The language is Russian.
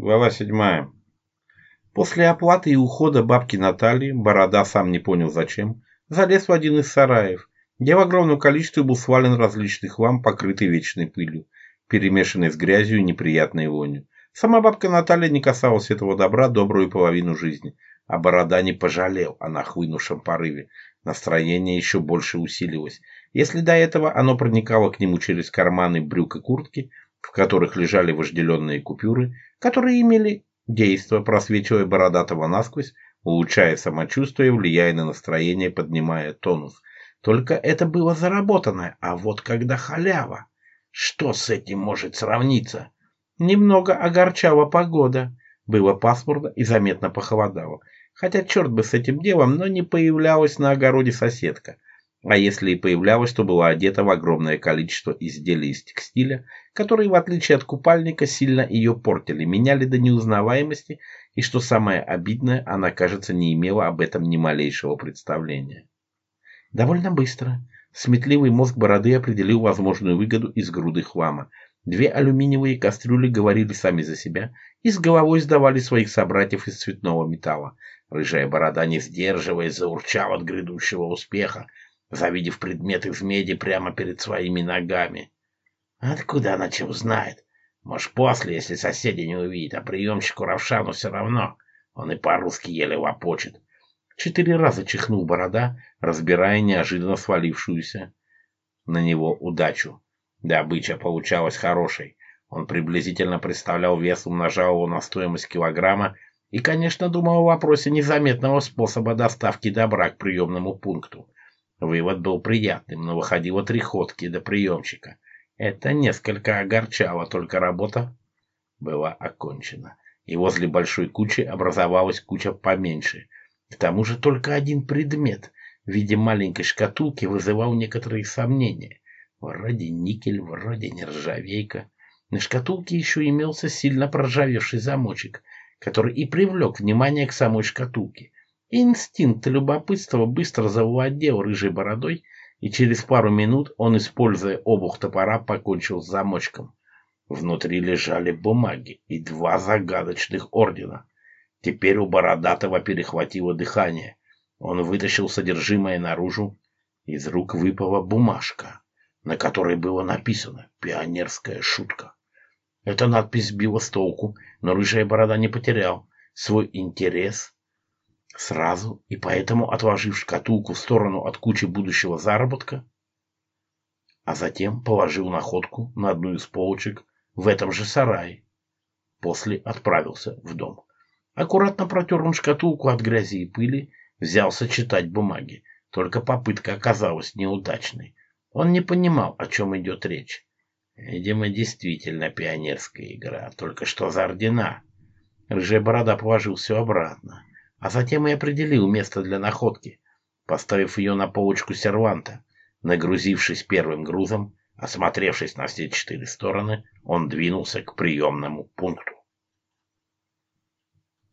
Глава 7. После оплаты и ухода бабки Натальи, Борода сам не понял зачем, залез в один из сараев, где в огромном количестве был свален различный хлам, покрытый вечной пылью, перемешанной с грязью и неприятной вонью. Сама бабка Наталья не касалась этого добра добрую половину жизни, а Борода не пожалел о нахлынувшем порыве. Настроение еще больше усилилось. Если до этого оно проникало к нему через карманы брюк и куртки – в которых лежали вожделенные купюры, которые имели действие, просвечивая бородатого насквозь, улучшая самочувствие, влияя на настроение, поднимая тонус. Только это было заработанное, а вот когда халява, что с этим может сравниться? Немного огорчала погода. Было пасмурно и заметно похолодало. Хотя черт бы с этим делом, но не появлялась на огороде соседка – а если и появлялась, то была одета в огромное количество изделий из текстиля, которые, в отличие от купальника, сильно ее портили, меняли до неузнаваемости, и, что самое обидное, она, кажется, не имела об этом ни малейшего представления. Довольно быстро сметливый мозг бороды определил возможную выгоду из груды хлама. Две алюминиевые кастрюли говорили сами за себя и с головой сдавали своих собратьев из цветного металла. Рыжая борода, не сдерживаясь, заурчал от грядущего успеха – завидев предмет из меди прямо перед своими ногами. Откуда она чего знает? Может, после, если соседи не увидят, а приемщику Равшану все равно. Он и по-русски еле вопочет. Четыре раза чихнул борода, разбирая неожиданно свалившуюся на него удачу. Добыча получалась хорошей. Он приблизительно представлял вес, умножал его на стоимость килограмма и, конечно, думал о вопросе незаметного способа доставки добра к приемному пункту. Вывод был приятным, но выходило три ходки до приемчика. Это несколько огорчало, только работа была окончена. И возле большой кучи образовалась куча поменьше. К тому же только один предмет в виде маленькой шкатулки вызывал некоторые сомнения. Вроде никель, вроде нержавейка. На шкатулке еще имелся сильно проржавевший замочек, который и привлек внимание к самой шкатулке – Инстинкт любопытства быстро завладел рыжей бородой, и через пару минут он, используя обух топора, покончил с замочком. Внутри лежали бумаги и два загадочных ордена. Теперь у Бородатого перехватило дыхание. Он вытащил содержимое наружу. Из рук выпала бумажка, на которой было написано «Пионерская шутка». Эта надпись била с толку, но рыжая борода не потерял свой интерес сразу, и поэтому, отложив шкатулку в сторону от кучи будущего заработка, а затем положил находку на одну из полочек в этом же сарае. После отправился в дом. Аккуратно протер он шкатулку от грязи и пыли, взялся читать бумаги. Только попытка оказалась неудачной. Он не понимал, о чем идет речь. Видимо, действительно пионерская игра, только что за ордена. Рыжая борода положил все обратно а затем и определил место для находки, поставив ее на полочку серванта. Нагрузившись первым грузом, осмотревшись на все четыре стороны, он двинулся к приемному пункту.